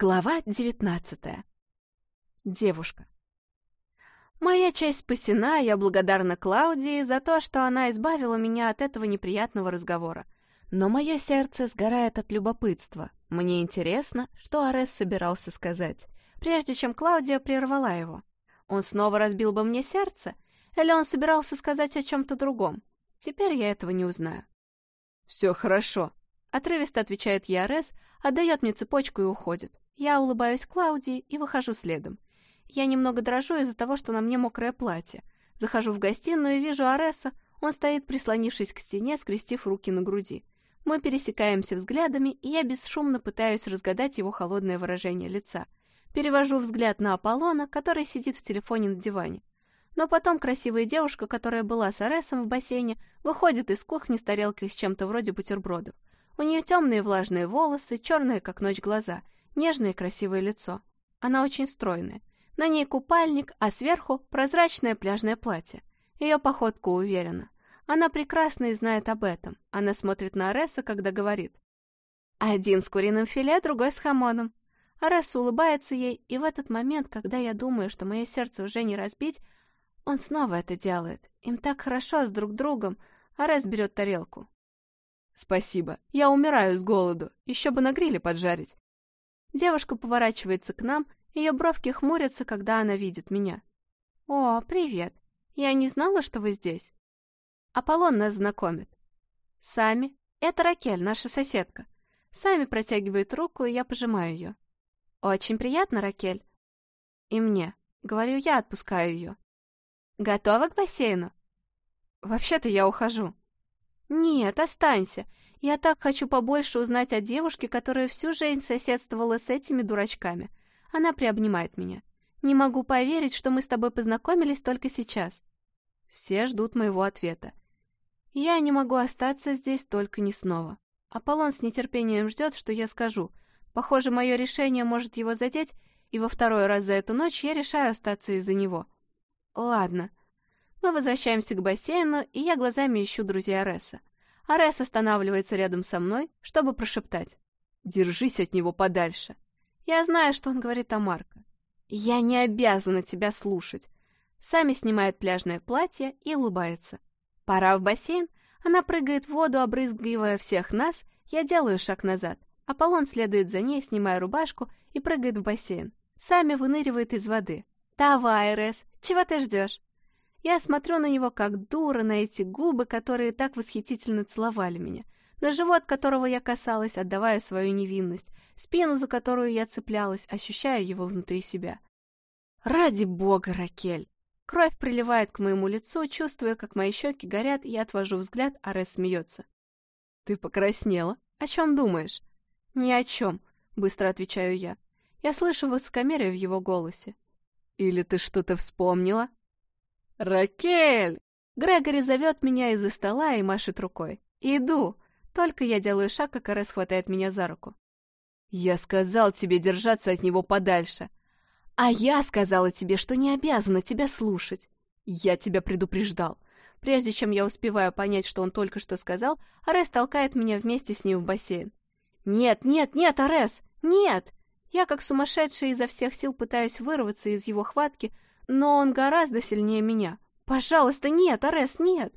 Глава девятнадцатая. Девушка. Моя часть спасена, я благодарна Клаудии за то, что она избавила меня от этого неприятного разговора. Но мое сердце сгорает от любопытства. Мне интересно, что Арес собирался сказать, прежде чем Клаудия прервала его. Он снова разбил бы мне сердце, или он собирался сказать о чем-то другом? Теперь я этого не узнаю. «Все хорошо», Отрывисто отвечает Ярес, отдает мне цепочку и уходит. Я улыбаюсь Клаудии и выхожу следом. Я немного дрожу из-за того, что на мне мокрое платье. Захожу в гостиную и вижу Ареса. Он стоит, прислонившись к стене, скрестив руки на груди. Мы пересекаемся взглядами, и я бесшумно пытаюсь разгадать его холодное выражение лица. Перевожу взгляд на Аполлона, который сидит в телефоне на диване. Но потом красивая девушка, которая была с Аресом в бассейне, выходит из кухни с тарелкой с чем-то вроде бутербродов. У нее темные влажные волосы, черные, как ночь, глаза, нежное красивое лицо. Она очень стройная. На ней купальник, а сверху прозрачное пляжное платье. Ее походка уверена. Она прекрасно и знает об этом. Она смотрит на Ареса, когда говорит. Один с куриным филе, другой с хамоном. Арес улыбается ей, и в этот момент, когда я думаю, что мое сердце уже не разбить, он снова это делает. Им так хорошо с друг другом. Арес берет тарелку. «Спасибо. Я умираю с голоду. Еще бы на гриле поджарить». Девушка поворачивается к нам, ее бровки хмурятся, когда она видит меня. «О, привет. Я не знала, что вы здесь». Аполлон нас знакомит. «Сами. Это Ракель, наша соседка. Сами протягивает руку, и я пожимаю ее. Очень приятно, Ракель. И мне. Говорю я, отпускаю ее. Готова к бассейну? Вообще-то я ухожу. «Нет, останься. Я так хочу побольше узнать о девушке, которая всю жизнь соседствовала с этими дурачками. Она приобнимает меня. Не могу поверить, что мы с тобой познакомились только сейчас». Все ждут моего ответа. Я не могу остаться здесь только не снова. Аполлон с нетерпением ждет, что я скажу. Похоже, мое решение может его задеть, и во второй раз за эту ночь я решаю остаться из-за него. Ладно, мы возвращаемся к бассейну, и я глазами ищу друзей Ареса. Арес останавливается рядом со мной, чтобы прошептать. «Держись от него подальше». Я знаю, что он говорит о Марко. «Я не обязана тебя слушать». Сами снимает пляжное платье и улыбается. «Пора в бассейн». Она прыгает в воду, обрызгивая всех нас. Я делаю шаг назад. Аполлон следует за ней, снимая рубашку, и прыгает в бассейн. Сами выныривает из воды. «Давай, Рес, чего ты ждешь?» Я смотрю на него как дура, на эти губы, которые так восхитительно целовали меня, на живот, которого я касалась, отдавая свою невинность, спину, за которую я цеплялась, ощущая его внутри себя. Ради бога, Ракель! Кровь приливает к моему лицу, чувствуя, как мои щеки горят, я отвожу взгляд, а Рес смеется. «Ты покраснела? О чем думаешь?» «Ни о чем», — быстро отвечаю я. Я слышу высокомерие в его голосе. «Или ты что-то вспомнила?» «Ракель!» Грегори зовет меня из-за стола и машет рукой. «Иду!» Только я делаю шаг, как Арес хватает меня за руку. «Я сказал тебе держаться от него подальше!» «А я сказала тебе, что не обязана тебя слушать!» «Я тебя предупреждал!» Прежде чем я успеваю понять, что он только что сказал, Арес толкает меня вместе с ним в бассейн. «Нет, нет, нет, Арес! Нет!» Я как сумасшедшая изо всех сил пытаюсь вырваться из его хватки, но он гораздо сильнее меня. Пожалуйста, нет, Арес, нет!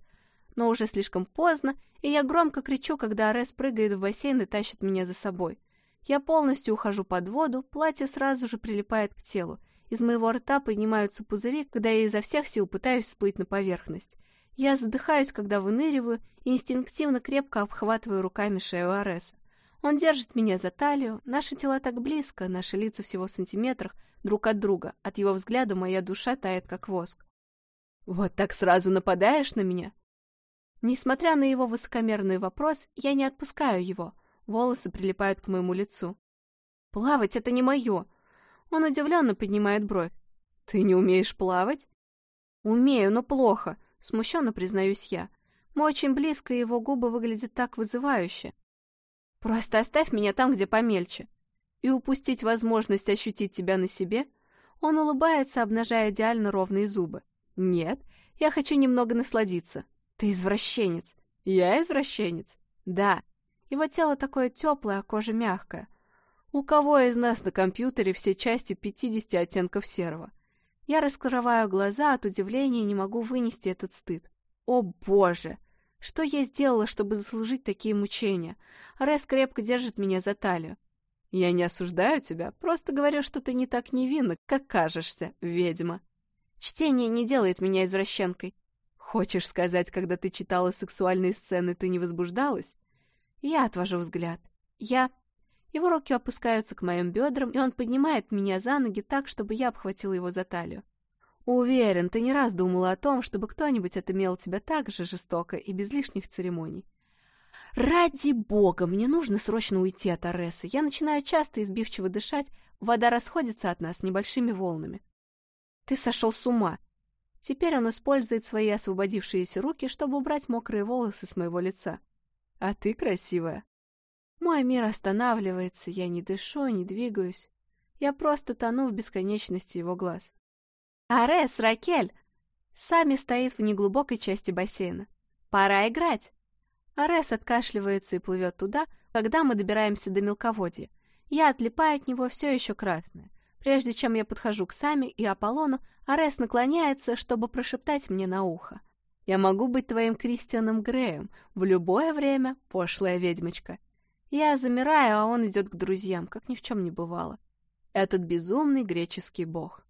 Но уже слишком поздно, и я громко кричу, когда Арес прыгает в бассейн и тащит меня за собой. Я полностью ухожу под воду, платье сразу же прилипает к телу. Из моего рта поднимаются пузыри, когда я изо всех сил пытаюсь всплыть на поверхность. Я задыхаюсь, когда выныриваю, и инстинктивно крепко обхватываю руками шею Ареса. Он держит меня за талию, наши тела так близко, наши лица всего в сантиметрах, друг от друга. От его взгляда моя душа тает, как воск. «Вот так сразу нападаешь на меня?» Несмотря на его высокомерный вопрос, я не отпускаю его. Волосы прилипают к моему лицу. «Плавать — это не мое!» Он удивленно поднимает бровь. «Ты не умеешь плавать?» «Умею, но плохо», — смущенно признаюсь я. Мы очень близко, и его губы выглядят так вызывающе. «Просто оставь меня там, где помельче» и упустить возможность ощутить тебя на себе, он улыбается, обнажая идеально ровные зубы. Нет, я хочу немного насладиться. Ты извращенец. Я извращенец? Да. Его тело такое теплое, а кожа мягкая. У кого из нас на компьютере все части 50 оттенков серого? Я раскрываю глаза от удивления и не могу вынести этот стыд. О боже! Что я сделала, чтобы заслужить такие мучения? Рес крепко держит меня за талию. Я не осуждаю тебя, просто говорю, что ты не так невинна, как кажешься, ведьма. Чтение не делает меня извращенкой. Хочешь сказать, когда ты читала сексуальные сцены, ты не возбуждалась? Я отвожу взгляд. Я... Его руки опускаются к моим бедрам, и он поднимает меня за ноги так, чтобы я обхватила его за талию. Уверен, ты не раз думала о том, чтобы кто-нибудь отымел тебя так же жестоко и без лишних церемоний. Ради бога, мне нужно срочно уйти от Аресы. Я начинаю часто избивчиво дышать, вода расходится от нас небольшими волнами. Ты сошел с ума. Теперь он использует свои освободившиеся руки, чтобы убрать мокрые волосы с моего лица. А ты красивая. Мой мир останавливается, я не дышу, не двигаюсь. Я просто тону в бесконечности его глаз. «Арес, Ракель!» Сами стоит в неглубокой части бассейна. «Пора играть!» Арес откашливается и плывет туда, когда мы добираемся до мелководья. Я отлипаю от него все еще красная. Прежде чем я подхожу к Сами и Аполлону, Арес наклоняется, чтобы прошептать мне на ухо. «Я могу быть твоим Кристианом Греем в любое время, пошлая ведьмочка». Я замираю, а он идет к друзьям, как ни в чем не бывало. Этот безумный греческий бог.